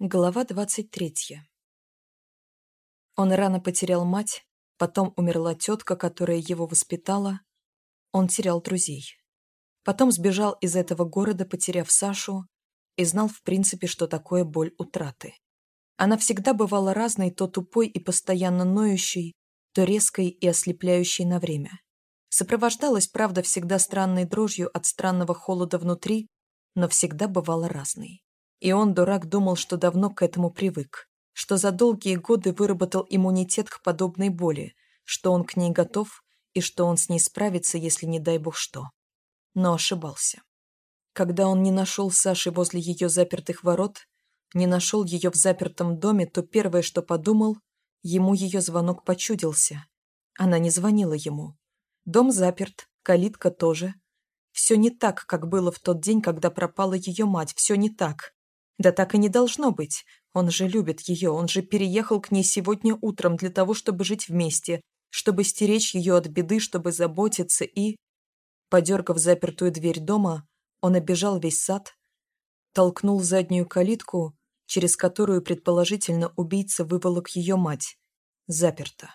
Глава двадцать третья. Он рано потерял мать, потом умерла тетка, которая его воспитала. Он терял друзей. Потом сбежал из этого города, потеряв Сашу, и знал в принципе, что такое боль утраты. Она всегда бывала разной, то тупой и постоянно ноющей, то резкой и ослепляющей на время. Сопровождалась, правда, всегда странной дрожью от странного холода внутри, но всегда бывала разной. И он, дурак, думал, что давно к этому привык, что за долгие годы выработал иммунитет к подобной боли, что он к ней готов и что он с ней справится, если не дай бог что. Но ошибался. Когда он не нашел Саши возле ее запертых ворот, не нашел ее в запертом доме, то первое, что подумал, ему ее звонок почудился. Она не звонила ему. Дом заперт, калитка тоже. Все не так, как было в тот день, когда пропала ее мать, все не так. Да так и не должно быть. Он же любит ее, он же переехал к ней сегодня утром для того, чтобы жить вместе, чтобы стеречь ее от беды, чтобы заботиться и... Подергав запертую дверь дома, он обежал весь сад, толкнул заднюю калитку, через которую, предположительно, убийца выволок ее мать. Заперто.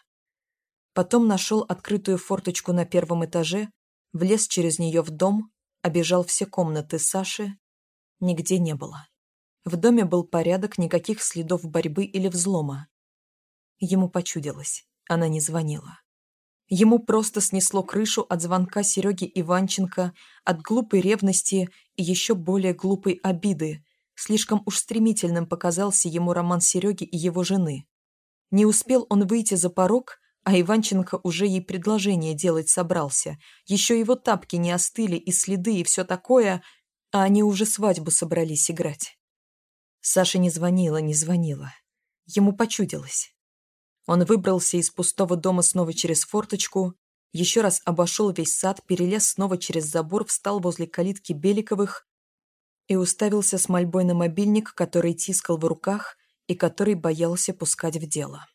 Потом нашел открытую форточку на первом этаже, влез через нее в дом, обежал все комнаты Саши. Нигде не было. В доме был порядок, никаких следов борьбы или взлома. Ему почудилось. Она не звонила. Ему просто снесло крышу от звонка Сереги Иванченко, от глупой ревности и еще более глупой обиды. Слишком уж стремительным показался ему роман Сереги и его жены. Не успел он выйти за порог, а Иванченко уже ей предложение делать собрался. Еще его тапки не остыли и следы и все такое, а они уже свадьбу собрались играть. Саша не звонила, не звонила. Ему почудилось. Он выбрался из пустого дома снова через форточку, еще раз обошел весь сад, перелез снова через забор, встал возле калитки Беликовых и уставился с мольбой на мобильник, который тискал в руках и который боялся пускать в дело.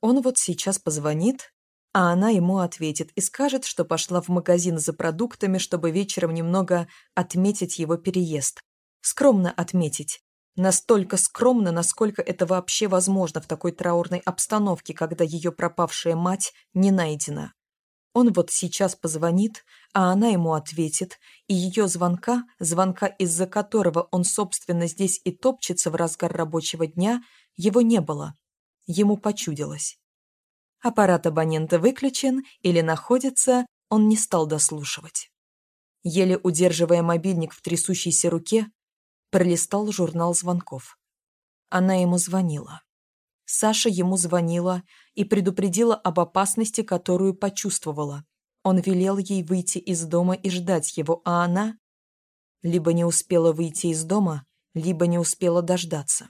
Он вот сейчас позвонит, а она ему ответит и скажет, что пошла в магазин за продуктами, чтобы вечером немного отметить его переезд. Скромно отметить, Настолько скромно, насколько это вообще возможно в такой траурной обстановке, когда ее пропавшая мать не найдена. Он вот сейчас позвонит, а она ему ответит, и ее звонка, звонка из-за которого он, собственно, здесь и топчется в разгар рабочего дня, его не было. Ему почудилось. Аппарат абонента выключен или находится, он не стал дослушивать. Еле удерживая мобильник в трясущейся руке, пролистал журнал звонков. Она ему звонила. Саша ему звонила и предупредила об опасности, которую почувствовала. Он велел ей выйти из дома и ждать его, а она либо не успела выйти из дома, либо не успела дождаться.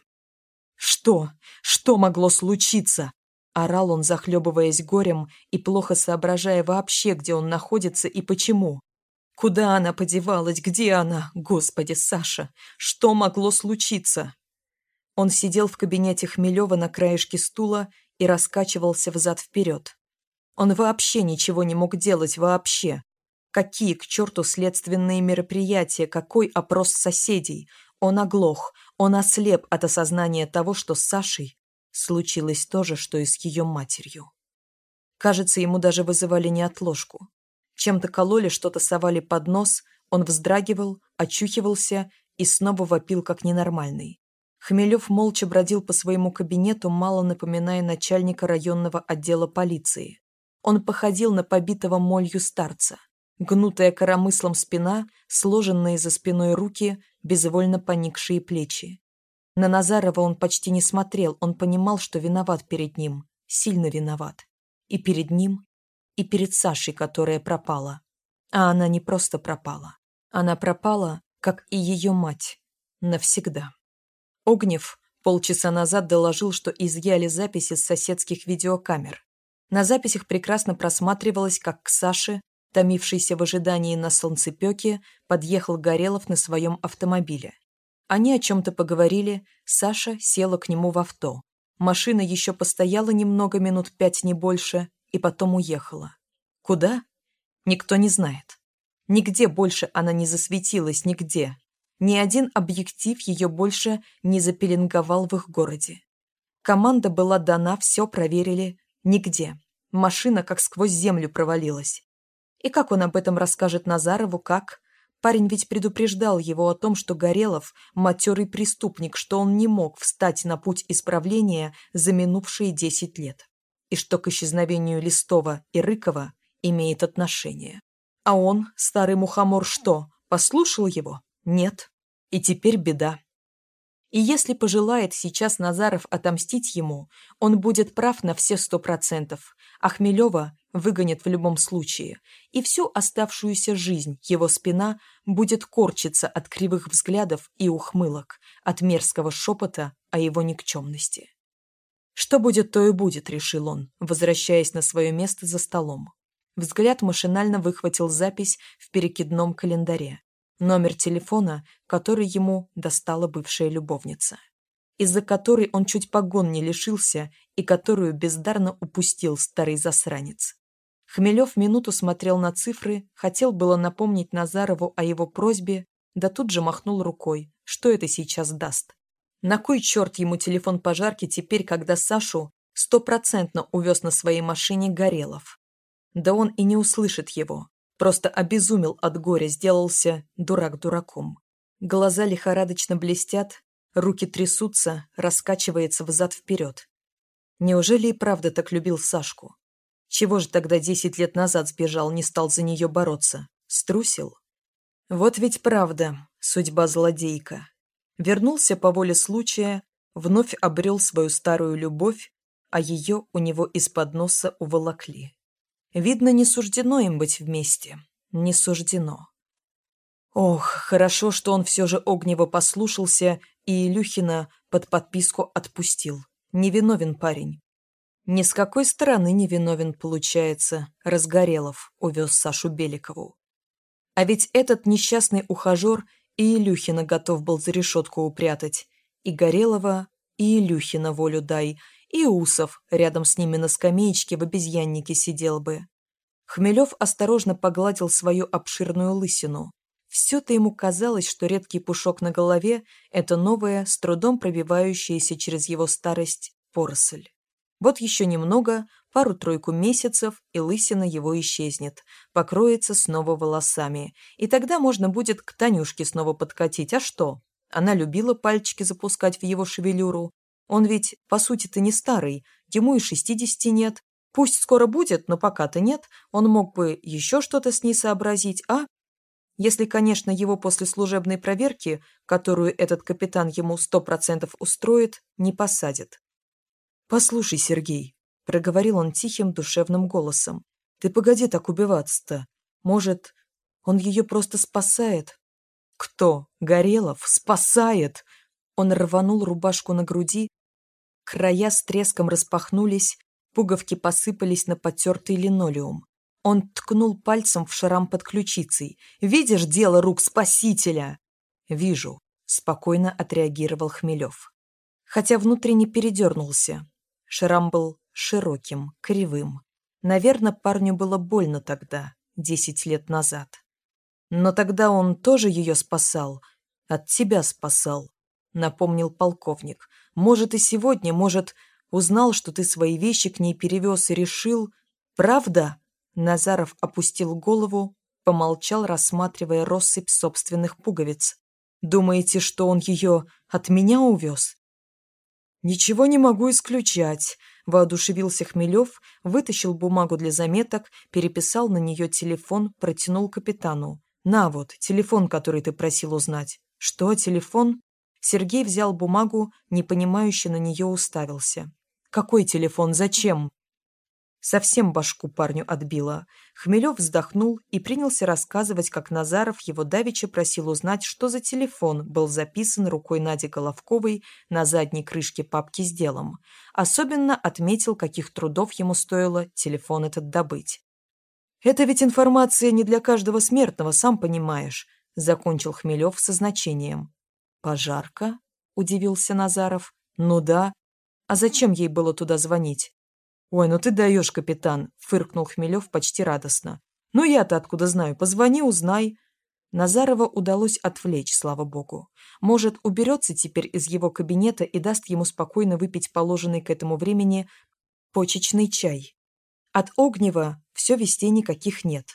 «Что? Что могло случиться?» Орал он, захлебываясь горем и плохо соображая вообще, где он находится и почему. Куда она подевалась? Где она? Господи, Саша, что могло случиться? Он сидел в кабинете Хмелева на краешке стула и раскачивался взад-вперед. Он вообще ничего не мог делать, вообще. Какие к черту следственные мероприятия, какой опрос соседей? Он оглох, он ослеп от осознания того, что с Сашей случилось то же, что и с ее матерью. Кажется, ему даже вызывали неотложку. Чем-то кололи, что-то совали под нос, он вздрагивал, очухивался и снова вопил как ненормальный. Хмелев молча бродил по своему кабинету, мало напоминая начальника районного отдела полиции. Он походил на побитого молью старца. Гнутая коромыслом спина, сложенные за спиной руки, безвольно поникшие плечи. На Назарова он почти не смотрел, он понимал, что виноват перед ним, сильно виноват. И перед ним, и перед Сашей, которая пропала. А она не просто пропала. Она пропала, как и ее мать. Навсегда. Огнев полчаса назад доложил, что изъяли записи с соседских видеокамер. На записях прекрасно просматривалось, как к Саше, томившейся в ожидании на солнцепеке, подъехал Горелов на своем автомобиле. Они о чем-то поговорили, Саша села к нему в авто. Машина еще постояла немного минут пять, не больше, и потом уехала. Куда? Никто не знает. Нигде больше она не засветилась, нигде. Ни один объектив ее больше не запеленговал в их городе. Команда была дана, все проверили. Нигде. Машина как сквозь землю провалилась. И как он об этом расскажет Назарову, как? Парень ведь предупреждал его о том, что Горелов – матерый преступник, что он не мог встать на путь исправления за минувшие десять лет. И что к исчезновению Листова и Рыкова имеет отношение. А он, старый мухомор, что, послушал его? Нет. И теперь беда. И если пожелает сейчас Назаров отомстить ему, он будет прав на все сто процентов, а Хмелева выгонят в любом случае, и всю оставшуюся жизнь его спина будет корчиться от кривых взглядов и ухмылок, от мерзкого шепота о его никчемности. Что будет, то и будет, решил он, возвращаясь на свое место за столом. Взгляд машинально выхватил запись в перекидном календаре. Номер телефона, который ему достала бывшая любовница. Из-за которой он чуть погон не лишился и которую бездарно упустил старый засранец. Хмелев минуту смотрел на цифры, хотел было напомнить Назарову о его просьбе, да тут же махнул рукой. Что это сейчас даст? На кой черт ему телефон пожарки теперь, когда Сашу стопроцентно увез на своей машине Горелов? Да он и не услышит его. Просто обезумел от горя, сделался дурак дураком. Глаза лихорадочно блестят, руки трясутся, раскачивается взад-вперед. Неужели и правда так любил Сашку? Чего же тогда десять лет назад сбежал, не стал за нее бороться? Струсил? Вот ведь правда, судьба злодейка. Вернулся по воле случая, вновь обрел свою старую любовь, а ее у него из-под носа уволокли. Видно, не суждено им быть вместе. Не суждено. Ох, хорошо, что он все же Огнева послушался и Илюхина под подписку отпустил. Невиновен парень. Ни с какой стороны невиновен, получается, Разгорелов увез Сашу Беликову. А ведь этот несчастный ухажер и Илюхина готов был за решетку упрятать. И Горелова, и Илюхина волю дай, и Усов рядом с ними на скамеечке в обезьяннике сидел бы. Хмелев осторожно погладил свою обширную лысину. Все-то ему казалось, что редкий пушок на голове – это новая, с трудом пробивающаяся через его старость, поросль. Вот еще немного, пару-тройку месяцев, и лысина его исчезнет, покроется снова волосами. И тогда можно будет к Танюшке снова подкатить. А что? Она любила пальчики запускать в его шевелюру, он ведь, по сути-то, не старый, ему и шестидесяти нет. Пусть скоро будет, но пока-то нет, он мог бы еще что-то с ней сообразить, а? Если, конечно, его после служебной проверки, которую этот капитан ему сто процентов устроит, не посадят. «Послушай, Сергей», — проговорил он тихим душевным голосом, — «ты погоди так убиваться-то. Может, он ее просто спасает?» «Кто? Горелов? Спасает!» Он рванул рубашку на груди, Края с треском распахнулись, пуговки посыпались на потертый линолеум. Он ткнул пальцем в шрам под ключицей. «Видишь дело рук спасителя?» «Вижу», — спокойно отреагировал Хмелев. Хотя внутренне передернулся. Шрам был широким, кривым. Наверное, парню было больно тогда, десять лет назад. Но тогда он тоже ее спасал, от тебя спасал, напомнил полковник. Может, и сегодня, может, узнал, что ты свои вещи к ней перевез и решил... Правда?» Назаров опустил голову, помолчал, рассматривая россыпь собственных пуговиц. «Думаете, что он ее от меня увез?» «Ничего не могу исключать», – воодушевился Хмелев, вытащил бумагу для заметок, переписал на нее телефон, протянул капитану. «На вот, телефон, который ты просил узнать». «Что, телефон?» Сергей взял бумагу, непонимающе на нее уставился. «Какой телефон? Зачем?» Совсем башку парню отбило. Хмелев вздохнул и принялся рассказывать, как Назаров его давеча просил узнать, что за телефон был записан рукой Нади Головковой на задней крышке папки с делом. Особенно отметил, каких трудов ему стоило телефон этот добыть. «Это ведь информация не для каждого смертного, сам понимаешь», — закончил Хмелев со значением. «Пожарка?» – удивился Назаров. «Ну да. А зачем ей было туда звонить?» «Ой, ну ты даешь, капитан!» – фыркнул Хмелев почти радостно. «Ну я-то откуда знаю? Позвони, узнай». Назарова удалось отвлечь, слава богу. Может, уберется теперь из его кабинета и даст ему спокойно выпить положенный к этому времени почечный чай. От Огнева все вестей никаких нет.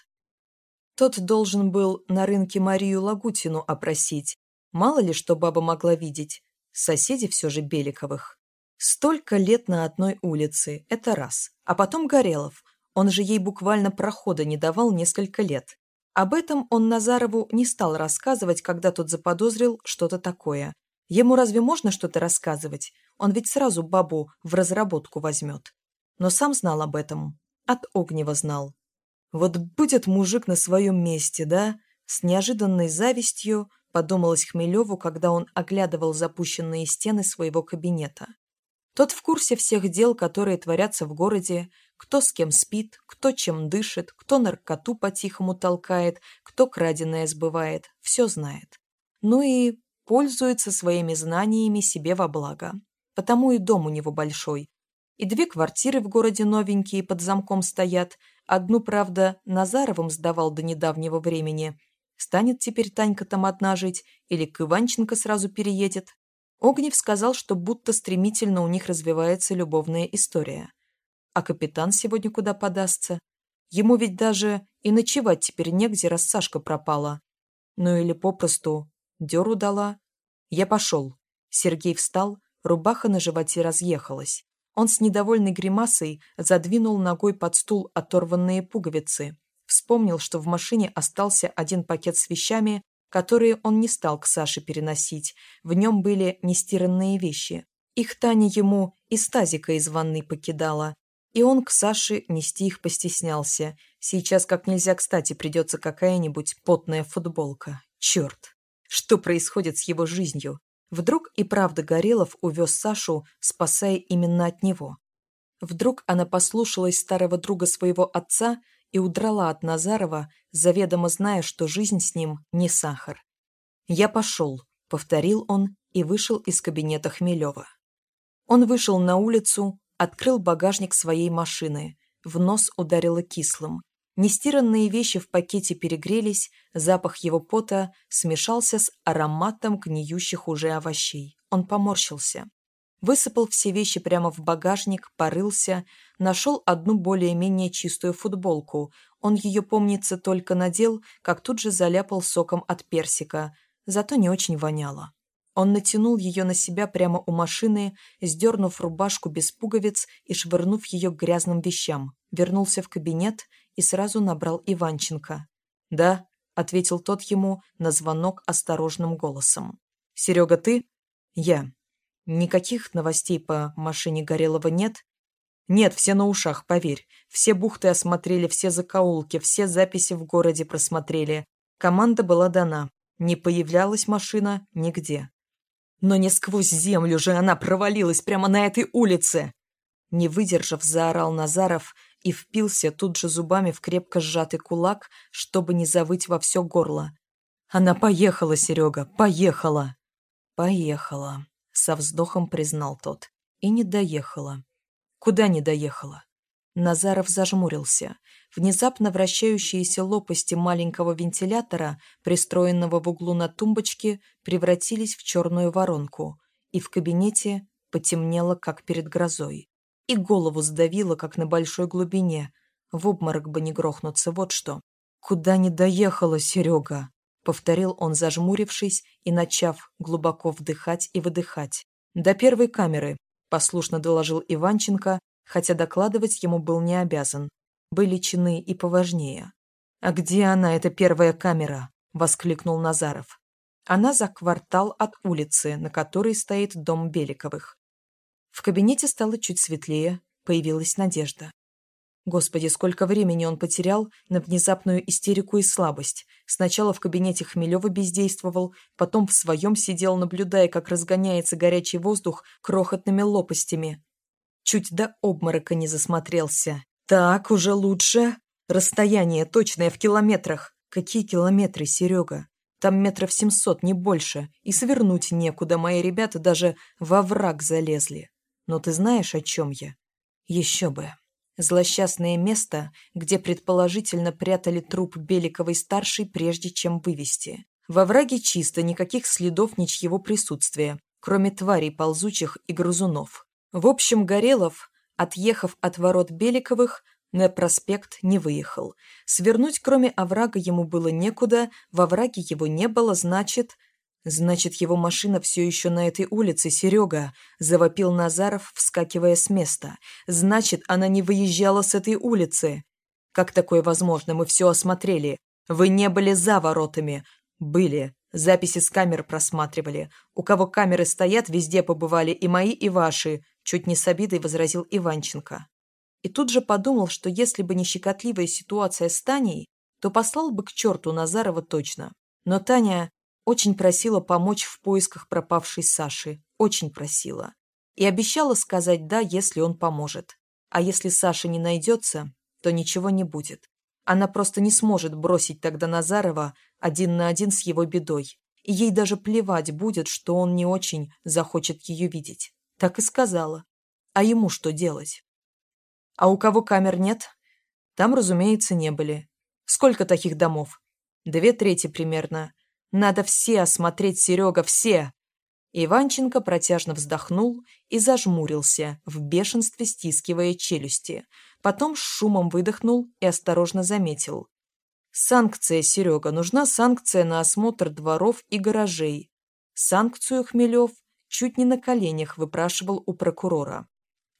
Тот должен был на рынке Марию Лагутину опросить. Мало ли, что баба могла видеть. Соседи все же Беликовых. Столько лет на одной улице – это раз. А потом Горелов. Он же ей буквально прохода не давал несколько лет. Об этом он Назарову не стал рассказывать, когда тот заподозрил что-то такое. Ему разве можно что-то рассказывать? Он ведь сразу бабу в разработку возьмет. Но сам знал об этом. От Огнева знал. Вот будет мужик на своем месте, да? С неожиданной завистью подумалось Хмелеву, когда он оглядывал запущенные стены своего кабинета. Тот в курсе всех дел, которые творятся в городе, кто с кем спит, кто чем дышит, кто наркоту по-тихому толкает, кто краденое сбывает, все знает. Ну и пользуется своими знаниями себе во благо. Потому и дом у него большой. И две квартиры в городе новенькие под замком стоят. Одну, правда, Назаровым сдавал до недавнего времени. Станет теперь Танька там одна жить или к Иванченко сразу переедет. Огнев сказал, что будто стремительно у них развивается любовная история. А капитан сегодня куда подастся? Ему ведь даже и ночевать теперь негде, раз Сашка пропала. Ну или попросту дёру дала. Я пошел. Сергей встал, рубаха на животе разъехалась. Он с недовольной гримасой задвинул ногой под стул оторванные пуговицы. Вспомнил, что в машине остался один пакет с вещами, которые он не стал к Саше переносить. В нем были нестиранные вещи. Их Таня ему из тазика из ванной покидала. И он к Саше нести их постеснялся. Сейчас как нельзя кстати придется какая-нибудь потная футболка. Черт! Что происходит с его жизнью? Вдруг и правда Горелов увез Сашу, спасая именно от него. Вдруг она послушалась старого друга своего отца и удрала от Назарова, заведомо зная, что жизнь с ним не сахар. «Я пошел», — повторил он и вышел из кабинета Хмелева. Он вышел на улицу, Открыл багажник своей машины. В нос ударило кислым. Нестиранные вещи в пакете перегрелись, запах его пота смешался с ароматом гниющих уже овощей. Он поморщился. Высыпал все вещи прямо в багажник, порылся, нашел одну более-менее чистую футболку. Он ее, помнится, только надел, как тут же заляпал соком от персика, зато не очень воняло. Он натянул ее на себя прямо у машины, сдернув рубашку без пуговиц и швырнув ее к грязным вещам. Вернулся в кабинет и сразу набрал Иванченко. «Да», — ответил тот ему на звонок осторожным голосом. «Серега, ты?» «Я». «Никаких новостей по машине Горелого нет?» «Нет, все на ушах, поверь. Все бухты осмотрели, все закоулки, все записи в городе просмотрели. Команда была дана. Не появлялась машина нигде. Но не сквозь землю же она провалилась прямо на этой улице. Не выдержав, заорал Назаров и впился тут же зубами в крепко сжатый кулак, чтобы не завыть во все горло. Она поехала, Серега, поехала. Поехала, со вздохом признал тот. И не доехала. Куда не доехала? Назаров зажмурился. Внезапно вращающиеся лопасти маленького вентилятора, пристроенного в углу на тумбочке, превратились в черную воронку, и в кабинете потемнело, как перед грозой. И голову сдавило, как на большой глубине. В обморок бы не грохнуться, вот что. «Куда не доехала, Серега?» — повторил он, зажмурившись и начав глубоко вдыхать и выдыхать. «До первой камеры», — послушно доложил Иванченко, хотя докладывать ему был не обязан. Были чины и поважнее. «А где она, эта первая камера?» – воскликнул Назаров. Она за квартал от улицы, на которой стоит дом Беликовых. В кабинете стало чуть светлее, появилась надежда. Господи, сколько времени он потерял на внезапную истерику и слабость. Сначала в кабинете Хмелева бездействовал, потом в своем сидел, наблюдая, как разгоняется горячий воздух крохотными лопастями. Чуть до обморока не засмотрелся. Так, уже лучше. Расстояние точное в километрах. Какие километры, Серега? Там метров семьсот, не больше. И свернуть некуда, мои ребята даже во враг залезли. Но ты знаешь, о чем я? Еще бы. Злосчастное место, где предположительно прятали труп Беликовой-старшей, прежде чем вывести. Во враге чисто, никаких следов ничьего присутствия, кроме тварей ползучих и грызунов. В общем, Горелов, отъехав от ворот Беликовых, на проспект не выехал. Свернуть, кроме оврага, ему было некуда, во враге его не было, значит... «Значит, его машина все еще на этой улице, Серега», — завопил Назаров, вскакивая с места. «Значит, она не выезжала с этой улицы». «Как такое возможно? Мы все осмотрели. Вы не были за воротами». «Были. Записи с камер просматривали. У кого камеры стоят, везде побывали, и мои, и ваши», — чуть не с обидой возразил Иванченко. И тут же подумал, что если бы не щекотливая ситуация с Таней, то послал бы к черту Назарова точно. Но Таня очень просила помочь в поисках пропавшей Саши. Очень просила. И обещала сказать «да», если он поможет. А если Саша не найдется, то ничего не будет. Она просто не сможет бросить тогда Назарова один на один с его бедой. И ей даже плевать будет, что он не очень захочет ее видеть. Так и сказала. А ему что делать? А у кого камер нет? Там, разумеется, не были. Сколько таких домов? Две трети примерно. Надо все осмотреть, Серега, все!» Иванченко протяжно вздохнул и зажмурился, в бешенстве стискивая челюсти. Потом с шумом выдохнул и осторожно заметил. «Санкция, Серега, нужна санкция на осмотр дворов и гаражей». Санкцию Хмелев чуть не на коленях выпрашивал у прокурора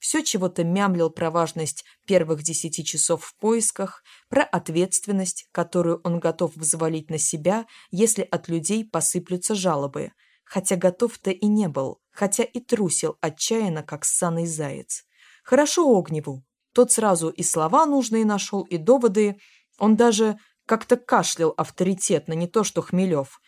все чего-то мямлил про важность первых десяти часов в поисках, про ответственность, которую он готов взвалить на себя, если от людей посыплются жалобы, хотя готов-то и не был, хотя и трусил отчаянно, как ссаный заяц. Хорошо Огневу. Тот сразу и слова нужные нашел, и доводы. Он даже как-то кашлял авторитетно, не то что Хмелев.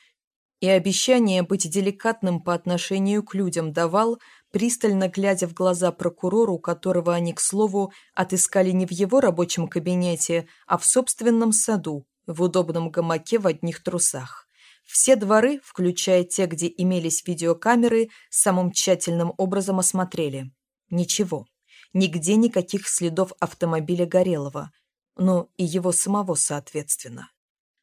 И обещание быть деликатным по отношению к людям давал, пристально глядя в глаза прокурору, которого они, к слову, отыскали не в его рабочем кабинете, а в собственном саду, в удобном гамаке в одних трусах. Все дворы, включая те, где имелись видеокамеры, самым тщательным образом осмотрели. Ничего. Нигде никаких следов автомобиля Горелого. Ну, и его самого, соответственно.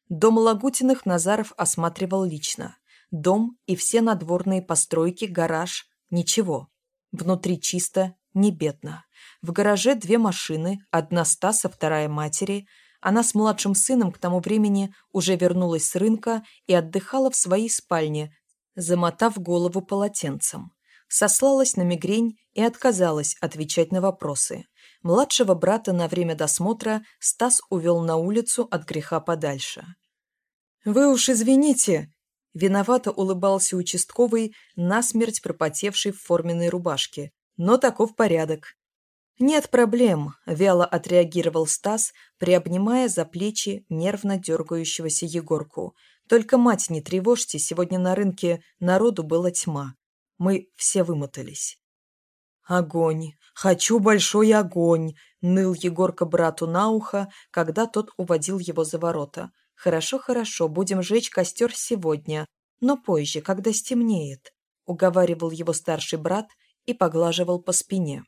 Дом Лагутиных Назаров осматривал лично. Дом и все надворные постройки, гараж, Ничего. Внутри чисто, не бедно. В гараже две машины, одна Стаса, вторая матери. Она с младшим сыном к тому времени уже вернулась с рынка и отдыхала в своей спальне, замотав голову полотенцем. Сослалась на мигрень и отказалась отвечать на вопросы. Младшего брата на время досмотра Стас увел на улицу от греха подальше. «Вы уж извините», Виновато улыбался участковый, насмерть пропотевший в форменной рубашке. Но таков порядок. «Нет проблем», — вяло отреагировал Стас, приобнимая за плечи нервно дергающегося Егорку. «Только мать не тревожьте, сегодня на рынке народу была тьма. Мы все вымотались». «Огонь! Хочу большой огонь!» — ныл Егорка брату на ухо, когда тот уводил его за ворота. «Хорошо, хорошо, будем жечь костер сегодня, но позже, когда стемнеет», — уговаривал его старший брат и поглаживал по спине.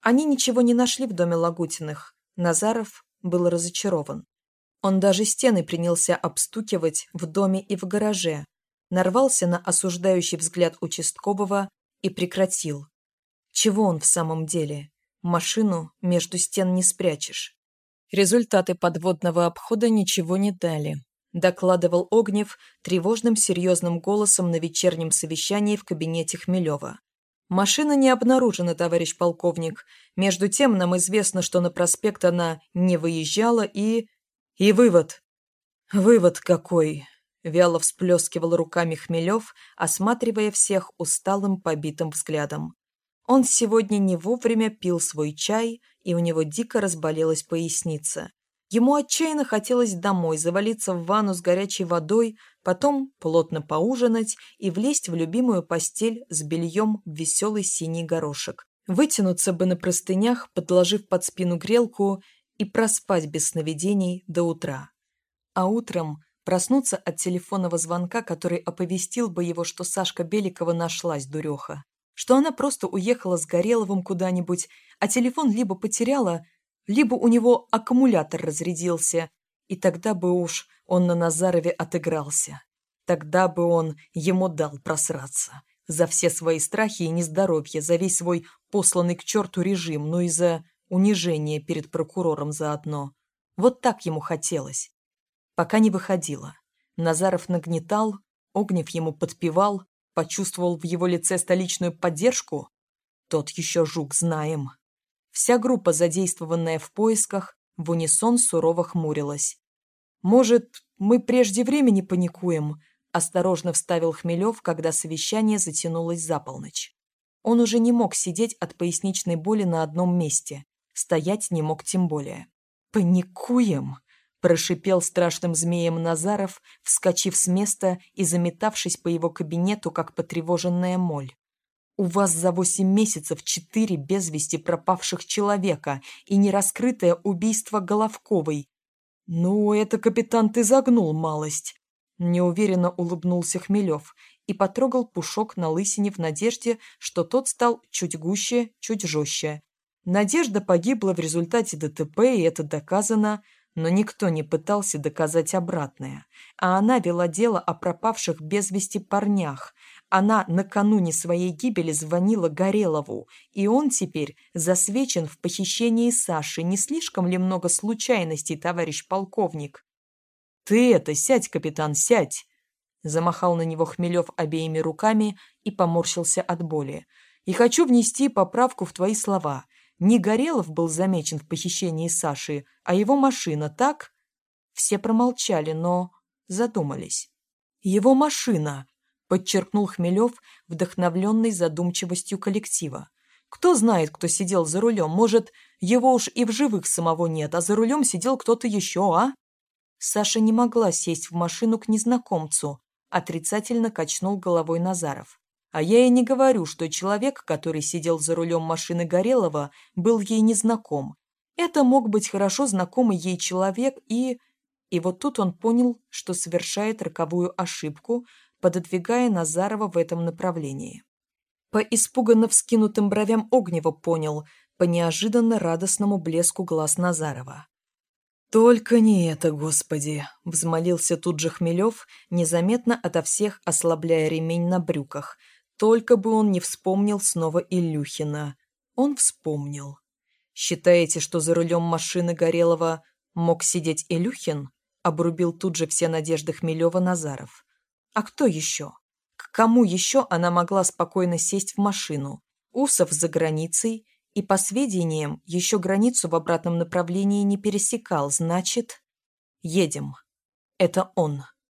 Они ничего не нашли в доме Лагутиных. Назаров был разочарован. Он даже стены принялся обстукивать в доме и в гараже, нарвался на осуждающий взгляд участкового и прекратил. Чего он в самом деле? Машину между стен не спрячешь. Результаты подводного обхода ничего не дали, докладывал Огнев тревожным серьезным голосом на вечернем совещании в кабинете Хмелева. Машина не обнаружена, товарищ полковник. Между тем нам известно, что на проспект она не выезжала и... И вывод. Вывод какой? Вяло всплескивал руками Хмелев, осматривая всех усталым побитым взглядом. Он сегодня не вовремя пил свой чай, и у него дико разболелась поясница. Ему отчаянно хотелось домой, завалиться в ванну с горячей водой, потом плотно поужинать и влезть в любимую постель с бельем в веселый синий горошек. Вытянуться бы на простынях, подложив под спину грелку и проспать без сновидений до утра. А утром проснуться от телефонного звонка, который оповестил бы его, что Сашка Беликова нашлась, дуреха что она просто уехала с Гореловым куда-нибудь, а телефон либо потеряла, либо у него аккумулятор разрядился, и тогда бы уж он на Назарове отыгрался. Тогда бы он ему дал просраться. За все свои страхи и нездоровье, за весь свой посланный к черту режим, ну и за унижение перед прокурором заодно. Вот так ему хотелось. Пока не выходило. Назаров нагнетал, Огнев ему подпевал, почувствовал в его лице столичную поддержку. Тот еще жук, знаем. Вся группа, задействованная в поисках, в унисон сурово хмурилась. «Может, мы прежде времени паникуем?» – осторожно вставил Хмелев, когда совещание затянулось за полночь. Он уже не мог сидеть от поясничной боли на одном месте. Стоять не мог тем более. «Паникуем!» – прошипел страшным змеем Назаров, вскочив с места и заметавшись по его кабинету, как потревоженная моль. «У вас за восемь месяцев четыре без вести пропавших человека и нераскрытое убийство Головковой. Ну, это, капитан, ты загнул малость!» Неуверенно улыбнулся Хмелев и потрогал пушок на лысине в надежде, что тот стал чуть гуще, чуть жестче. Надежда погибла в результате ДТП, и это доказано, но никто не пытался доказать обратное. А она вела дело о пропавших без вести парнях. Она накануне своей гибели звонила Горелову, и он теперь засвечен в похищении Саши. Не слишком ли много случайностей, товарищ полковник? «Ты это, сядь, капитан, сядь!» Замахал на него Хмелев обеими руками и поморщился от боли. «И хочу внести поправку в твои слова. Не Горелов был замечен в похищении Саши, а его машина, так? Все промолчали, но задумались. «Его машина», — подчеркнул Хмелев, вдохновленный задумчивостью коллектива. «Кто знает, кто сидел за рулем? Может, его уж и в живых самого нет, а за рулем сидел кто-то еще, а?» Саша не могла сесть в машину к незнакомцу, отрицательно качнул головой Назаров. А я и не говорю, что человек, который сидел за рулем машины Горелого, был ей незнаком. Это мог быть хорошо знакомый ей человек и... И вот тут он понял, что совершает роковую ошибку, пододвигая Назарова в этом направлении. По испуганно вскинутым бровям Огнева понял, по неожиданно радостному блеску глаз Назарова. «Только не это, Господи!» — взмолился тут же Хмелев, незаметно ото всех ослабляя ремень на брюках, только бы он не вспомнил снова Илюхина. Он вспомнил. «Считаете, что за рулем машины Горелого мог сидеть Илюхин?» Обрубил тут же все надежды Хмелева Назаров. «А кто еще? К кому еще она могла спокойно сесть в машину? Усов за границей, и, по сведениям, еще границу в обратном направлении не пересекал, значит... Едем. Это он.